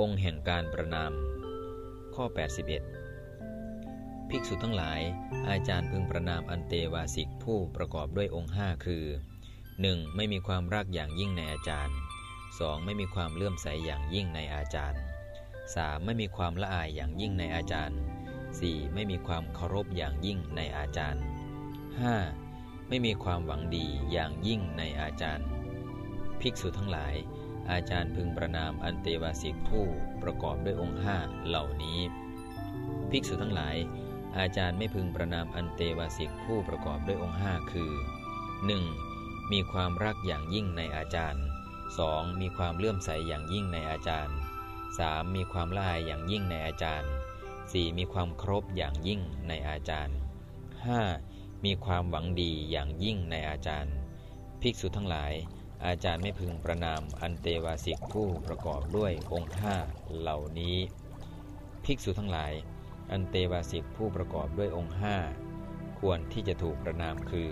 องค์แห่งการประนาม ข้อ 81 ภิกษุทั้งหลาย อาจารย์พึงประนามอันเตวาสิกผู้ประกอบด้วยองค์ห้าคือ 1. ไม่มีความรักอย่างยิ่งในอาจารย์ 2. ไม่มีความเลื่อมใสอย่างยิ่งในอาจารย์ 3. ไม่มีความละอายอย่างยิ่งในอาจารย์ 4. ไม่มีความเคารพอย่างยิ่งในอาจารย์ 5. ไม่มีความหวังดีอย่างยิ่งในอาจารย์ ภิกษุทั้งหลาย อาจารย์พึงประนามอันเตวาสิกผู้ประกอบด้วยองค์ห้าเหล่านี้ ภิกษุทั้งหลาย อาจารย์ไม่พึงประนามอันเตวาสิกผู้ประกอบด้วยองค์ห้าคือ 1. มีความรักอย่างยิ่งในอาจารย์ 2. มีความเลื่อมใสอย่างยิ่งในอาจารย์ 3. มีความละอายอย่างยิ่งในอาจารย์ 4. มีความครบอย่างยิ่งในอาจารย์ 5. มีความหวังดีอย่างยิ่งในอาจารย์ ภิกษุทั้งหลาย อาจารย์ไม่พึงประนามอันเตวาสิกผู้ประกอบด้วยองค์ห้าเหล่านี้ ภิกษุทั้งหลาย อันเตวาสิกผู้ประกอบด้วยองค์ห้าควรที่จะถูกประนามคือ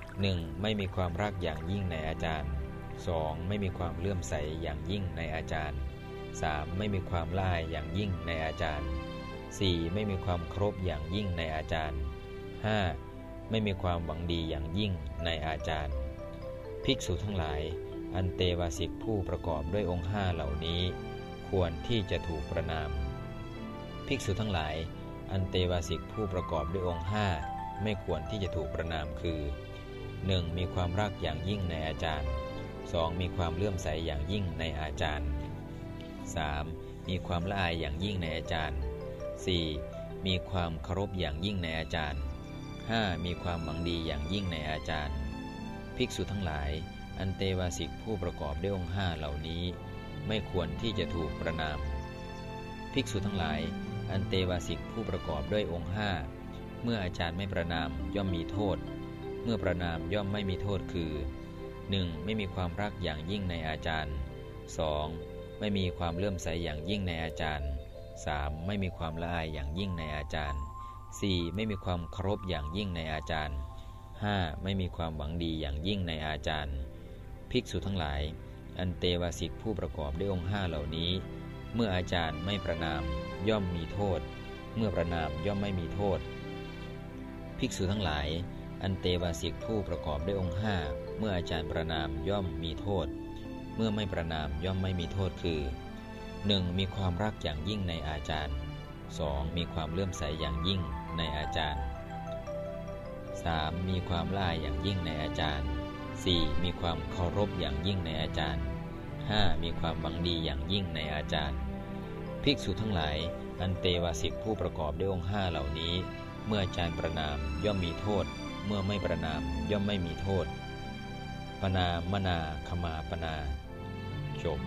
1. ไม่มีความรักอย่างยิ่งในอาจารย์ 2. ไม่มีความเลื่อมใสอย่างยิ่งในอาจารย์ 3. ไม่มีความล่ายอย่างยิ่งในอาจารย์ 4. ไม่มีความครบอย่างยิ่งในอาจารย์ 5. ไม่มีความหวังดีอย่างยิ่งในอาจารย์ ภิกษุทั้งหลาย อันเตวาสิกผู้ประกอบด้วยองค์ห้าเหล่านี้ ควรที่จะถูกประนาม ภิกษุทั้งหลาย อันเตวาสิกผู้ประกอบด้วยองค์ห้าไม่ควรที่จะถูกประนามคือ 1. มีความรักอย่างยิ่งในอาจารย์ 2. มีความเลื่อมใสอย่างยิ่งในอาจารย์ 3. มีความละอายอย่างยิ่งในอาจารย์ 4. มีความเคารพอย่างยิ่งในอาจารย์ 5. มีความหวังดีอย่างยิ่งในอาจารย์ ภิกษุทั้งหลาย อันเตวาสิกผู้ประกอบด้วยองค์ห้าเหล่านี้ ไม่ควรที่จะถูกประนาม ภิกษุทั้งหลาย อันเตวาสิกผู้ประกอบด้วยองค์ห้าเมื่ออาจารย์ไม่ประนามย่อมมีโทษ เมื่อประนามย่อมไม่มีโทษคือ 1. ไม่มีความรักอย่างยิ่งในอาจารย์ 2. ไม่มีความเลื่อมใสอย่างยิ่งในอาจารย์ 3. ไม่มีความละอายอย่างยิ่งในอาจารย์ 4. ไม่มีความเคารพอย่างยิ่งในอาจารย์ 5. ไม่มีความหวังดีอย่างยิ่งในอาจารย์ ภิกษุทั้งหลาย อันเตวาสิกผู้ประกอบด้วยองค์ห้าเหล่านี้ เมื่ออาจารย์ไม่ประนามย่อมมีโทษ เมื่อประนามย่อมไม่มีโทษ ภิกษุทั้งหลาย อันเตวาสิกผู้ประกอบด้วยองค์ห้าเมื่ออาจารย์ประนามย่อมมีโทษ เมื่อไม่ประนามย่อมไม่มีโทษคือ 1. มีความรักอย่างยิ่งในอาจารย์ 2. มีความเลื่อมใสอย่างยิ่งในอาจารย์ 3. มีความล่ายอย่างยิ่งในอาจารย์ 4. มีความเคารพอย่างยิ่งในอาจารย์ 5. มีความบังดีอย่างยิ่งในอาจารย์ ภิกษุทั้งหลาย อันเตวาสิกผู้ประกอบด้วยองค์ห้าเหล่านี้ เมื่ออาจารย์ประนามย่อมมีโทษ เมื่อไม่ประนามย่อมไม่มีโทษปนามนาขมาปนา จบ